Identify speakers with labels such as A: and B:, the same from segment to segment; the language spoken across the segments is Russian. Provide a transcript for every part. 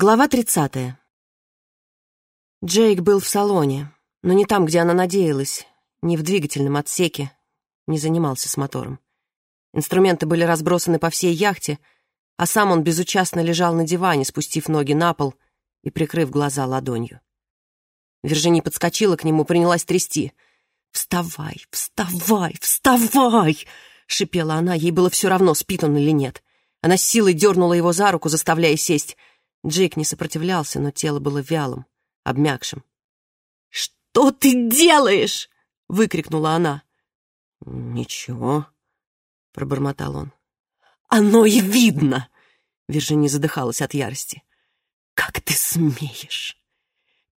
A: Глава 30. Джейк был в салоне, но не там, где она надеялась, не в двигательном отсеке, не занимался с мотором. Инструменты были разбросаны по всей яхте, а сам он безучастно лежал на диване, спустив ноги на пол и прикрыв глаза ладонью. Виржини подскочила к нему, принялась трясти. «Вставай, вставай, вставай!» — шипела она, ей было все равно, спит он или нет. Она силой дернула его за руку, заставляя сесть — Джейк не сопротивлялся, но тело было вялым, обмякшим. «Что ты делаешь?» — выкрикнула она.
B: «Ничего», — пробормотал он.
A: «Оно и видно!» — Виржини задыхалась от ярости. «Как ты смеешь!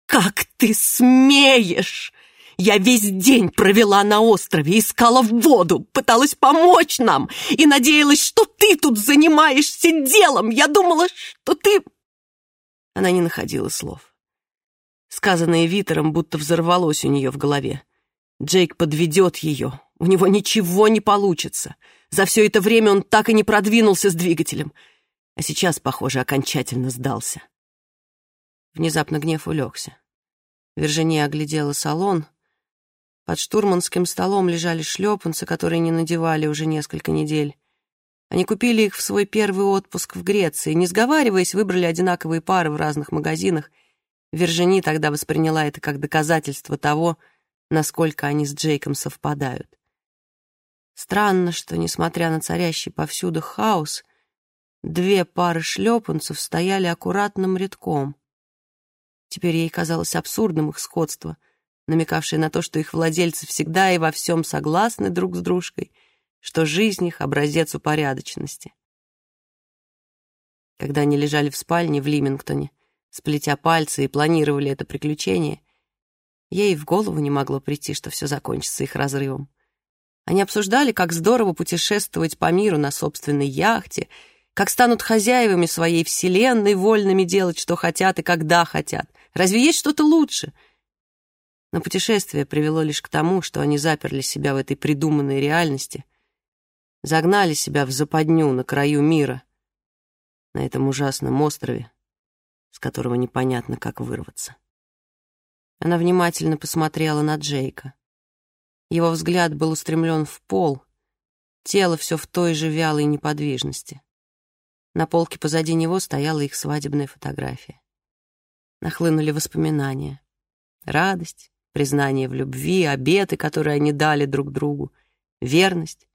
A: Как ты смеешь! Я весь день провела на острове, искала воду, пыталась помочь нам и надеялась, что ты тут занимаешься делом. Я думала, что ты она не находила слов. Сказанное Витером будто взорвалось у нее в голове. Джейк подведет ее. У него ничего не получится. За все это время он так и не продвинулся с двигателем. А сейчас, похоже, окончательно сдался. Внезапно гнев улегся. Виржиния оглядела салон. Под штурманским столом лежали шлепанцы, которые не надевали уже несколько недель. Они купили их в свой первый отпуск в Греции, не сговариваясь, выбрали одинаковые пары в разных магазинах. Вержини тогда восприняла это как доказательство того, насколько они с Джейком совпадают. Странно, что, несмотря на царящий повсюду хаос, две пары шлепанцев стояли аккуратным рядком. Теперь ей казалось абсурдным их сходство, намекавшее на то, что их владельцы всегда и во всем согласны друг с дружкой — что жизнь их — образец упорядоченности. Когда они лежали в спальне в Лимингтоне, сплетя пальцы и планировали это приключение, ей в голову не могло прийти, что все закончится их разрывом. Они обсуждали, как здорово путешествовать по миру на собственной яхте, как станут хозяевами своей вселенной, вольными делать, что хотят и когда хотят. Разве есть что-то лучше? Но путешествие привело лишь к тому, что они заперли себя в этой придуманной реальности — загнали себя в западню на краю мира, на этом ужасном острове, с которого непонятно, как вырваться. Она внимательно посмотрела на Джейка. Его взгляд был устремлен в пол, тело все в той же вялой неподвижности. На полке позади него стояла их свадебная фотография. Нахлынули воспоминания. Радость, признание в любви, обеты, которые они дали друг другу, верность,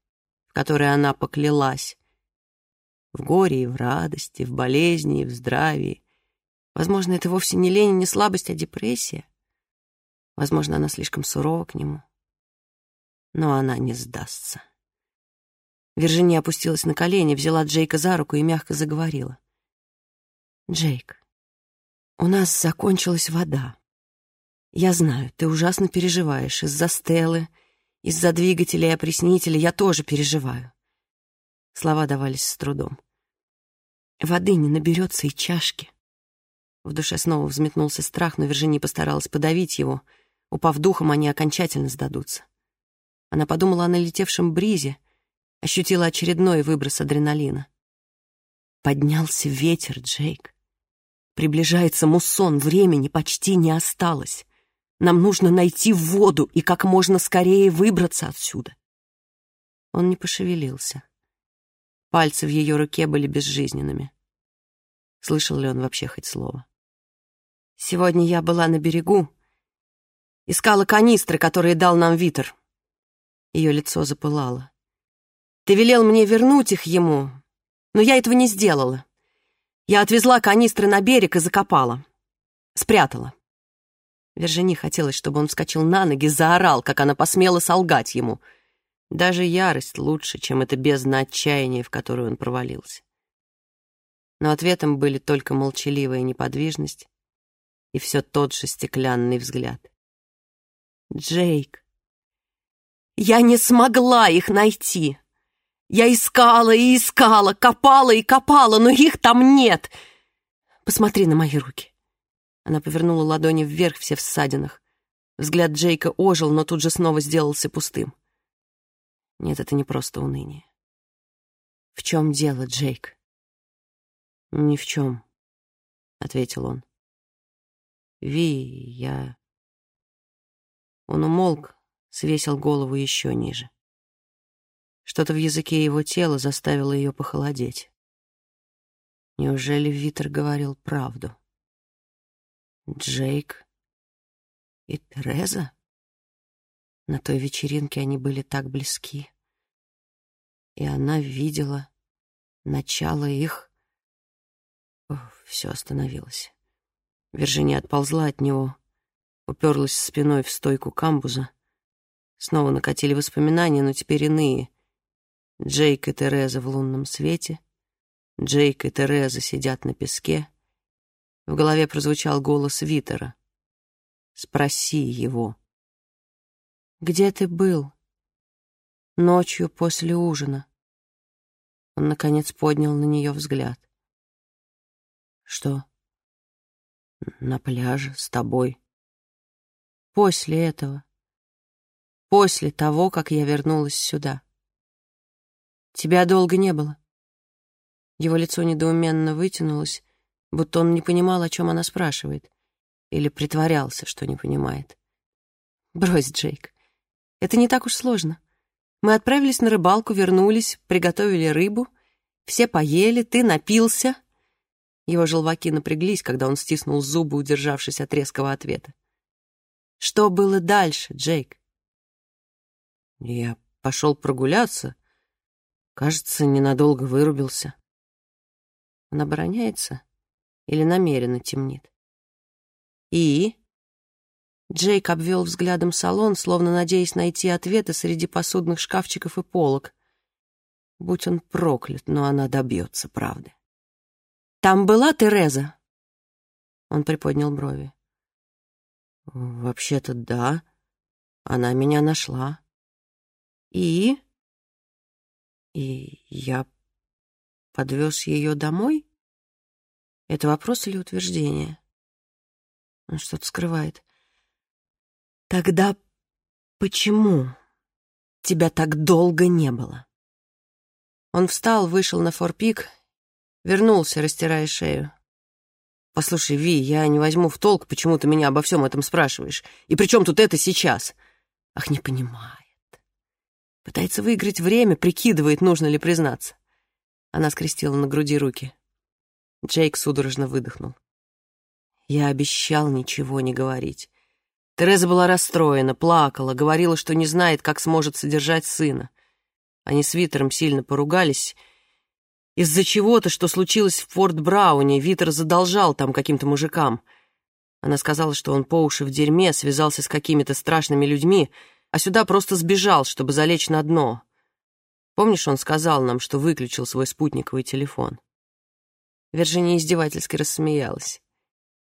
A: которой она поклялась. В горе и в радости, в болезни и в здравии. Возможно, это вовсе не лень и не слабость, а депрессия. Возможно, она слишком сурова к нему. Но она не сдастся. Виржиния опустилась на колени, взяла Джейка за руку и мягко заговорила. «Джейк, у нас закончилась вода. Я знаю, ты ужасно переживаешь из-за Стеллы, из-за двигателя и опреснителя я тоже переживаю. Слова давались с трудом. Воды не наберется и чашки. В душе снова взметнулся страх, но Виржиния постаралась подавить его. Упав духом, они окончательно сдадутся. Она подумала о налетевшем бризе, ощутила очередной выброс адреналина. Поднялся ветер, Джейк. Приближается муссон, времени почти не осталось. Нам нужно найти воду и как можно скорее выбраться отсюда. Он не пошевелился. Пальцы в ее руке были безжизненными. Слышал ли он вообще хоть слово? Сегодня я была на берегу, искала канистры, которые дал нам Витер. Ее лицо запылало. Ты велел мне вернуть их ему, но я этого не сделала. Я отвезла канистры на берег и закопала. Спрятала. Вержини хотелось, чтобы он вскочил на ноги, заорал, как она посмела солгать ему. Даже ярость лучше, чем это бездна отчаяния, в которую он провалился. Но ответом были только молчаливая неподвижность и все тот же стеклянный взгляд. «Джейк, я не смогла их найти. Я искала и искала, копала и копала, но их там нет. Посмотри на мои руки. Она повернула ладони вверх, все в ссадинах. Взгляд Джейка ожил, но тут же снова сделался пустым. Нет, это не просто уныние. В чем дело, Джейк?
B: Ни в чем.
A: — ответил он. «Ви, я...» Он умолк, свесил голову еще ниже. Что-то в языке его тела заставило ее похолодеть. Неужели Витер говорил правду? Джейк и Тереза? На той вечеринке они были так близки. И она видела начало их... все остановилось. Виржиния отползла от него, уперлась спиной в стойку камбуза. Снова накатили воспоминания, но теперь иные. Джейк и Тереза в лунном свете. Джейк и Тереза сидят на песке. В голове прозвучал голос Витера. «Спроси его». «Где ты был?» «Ночью после ужина». Он, наконец, поднял на нее взгляд. «Что?» «На пляже с тобой». «После этого. После того, как я вернулась сюда». Тебя долго не было». Его лицо недоуменно вытянулось, будто он не понимал, о чем она спрашивает, или притворялся, что не понимает. «Брось, Джейк, это не так уж сложно. Мы отправились на рыбалку, вернулись, приготовили рыбу, все поели, ты напился». Его желваки напряглись, когда он стиснул зубы, удержавшись от резкого ответа. «Что было дальше, Джейк?» «Я пошел прогуляться», Кажется, ненадолго вырубился. Он обороняется или намеренно темнит? И? Джейк обвел взглядом салон, словно надеясь найти ответы среди посудных шкафчиков и полок. Будь он проклят, но она добьется правды. «Там была Тереза?» Он приподнял брови. «Вообще-то да. Она меня нашла». «И?» И я подвез ее домой? Это вопрос или утверждение? Он что-то скрывает. Тогда почему тебя так долго не было? Он встал, вышел на форпик, вернулся, растирая шею. «Послушай, Ви, я не возьму в толк, почему ты меня обо всем этом спрашиваешь. И при чем тут это сейчас?» «Ах, не понимаю. Пытается выиграть время, прикидывает, нужно ли признаться. Она скрестила на груди руки. Джейк судорожно выдохнул. Я обещал ничего не говорить. Тереза была расстроена, плакала, говорила, что не знает, как сможет содержать сына. Они с Витером сильно поругались. Из-за чего-то, что случилось в Форт Брауне, Витер задолжал там каким-то мужикам. Она сказала, что он по уши в дерьме, связался с какими-то страшными людьми, а сюда просто сбежал, чтобы залечь на дно. Помнишь, он сказал нам, что выключил свой спутниковый телефон? Вирджиния издевательски рассмеялась.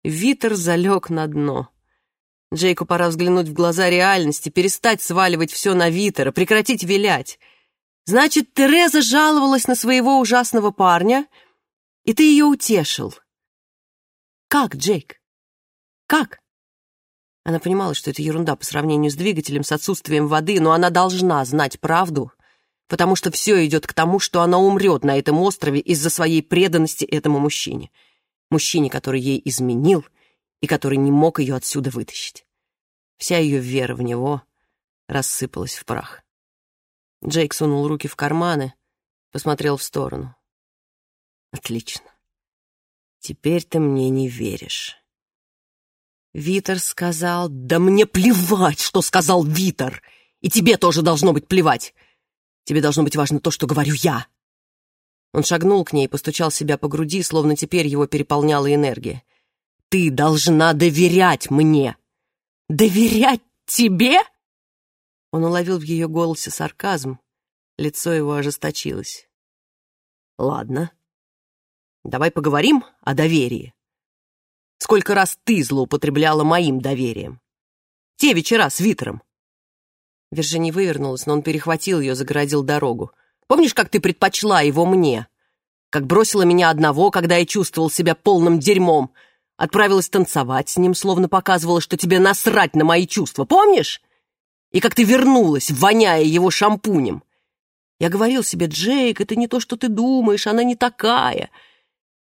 A: Витер залег на дно. Джейку пора взглянуть в глаза реальности, перестать сваливать все на Витера, прекратить вилять. Значит, Тереза жаловалась на своего ужасного парня, и ты ее утешил. Как, Джейк? Как? Она понимала, что это ерунда по сравнению с двигателем, с отсутствием воды, но она должна знать правду, потому что все идет к тому, что она умрет на этом острове из-за своей преданности этому мужчине. Мужчине, который ей изменил и который не мог ее отсюда вытащить. Вся ее вера в него рассыпалась в прах. Джейк сунул руки в карманы, посмотрел в сторону. «Отлично. Теперь ты мне не веришь». Витер сказал, «Да мне плевать, что сказал Витер! И тебе тоже должно быть плевать! Тебе должно быть важно то, что говорю я!» Он шагнул к ней и постучал себя по груди, словно теперь его переполняла энергия. «Ты должна доверять мне!» «Доверять тебе?» Он уловил в ее голосе сарказм. Лицо его ожесточилось. «Ладно. Давай поговорим о доверии. Сколько раз ты злоупотребляла моим доверием? Те вечера с Витером. Вержини вывернулась, но он перехватил ее, загородил дорогу. Помнишь, как ты предпочла его мне? Как бросила меня одного, когда я чувствовал себя полным дерьмом? Отправилась танцевать с ним, словно показывала, что тебе насрать на мои чувства. Помнишь? И как ты вернулась, воняя его шампунем. Я говорил себе, Джейк, это не то, что ты думаешь, она не такая.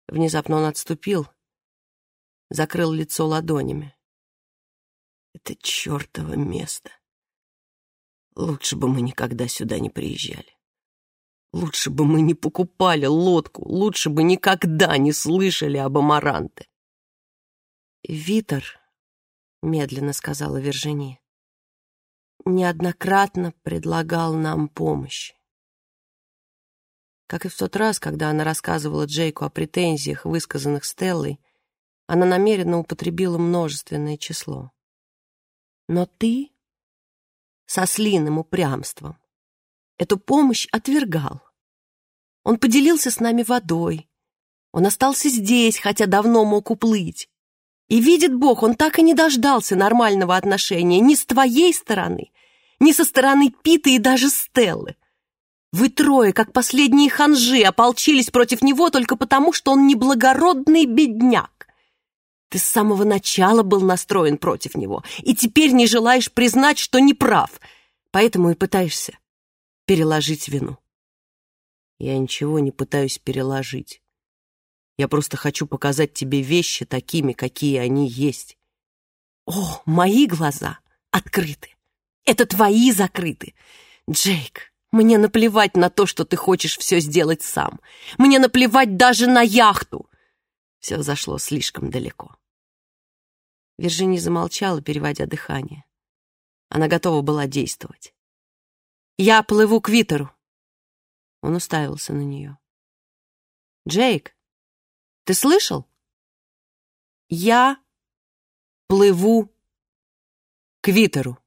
A: Внезапно он отступил, закрыл лицо ладонями.
B: Это чертово место. Лучше бы мы никогда сюда не приезжали. Лучше бы мы не покупали лодку, лучше бы никогда не слышали об Амаранте.
A: «Витер», — медленно сказала Вержини, — «неоднократно предлагал нам помощь. Как и в тот раз, когда она рассказывала Джейку о претензиях, высказанных Стеллой, она намеренно употребила множественное число. Но ты со слиным упрямством эту помощь отвергал. Он поделился с нами водой. Он остался здесь, хотя давно мог уплыть. И видит Бог, он так и не дождался нормального отношения ни с твоей стороны, ни со стороны Пита и даже Стеллы. Вы трое, как последние ханжи, ополчились против него только потому, что он неблагородный бедняк. Ты с самого начала был настроен против него, и теперь не желаешь признать, что не прав, поэтому и пытаешься переложить вину.
B: Я ничего не пытаюсь переложить. Я просто хочу показать тебе вещи такими, какие они есть.
A: О, мои глаза открыты. Это твои закрыты. Джейк, мне наплевать на то, что ты хочешь все сделать сам. Мне наплевать даже на яхту. Все зашло слишком далеко. Виржини замолчала, переводя дыхание. Она готова была действовать. «Я плыву к Витеру», он уставился на нее. «Джейк, ты слышал? Я плыву к Витеру».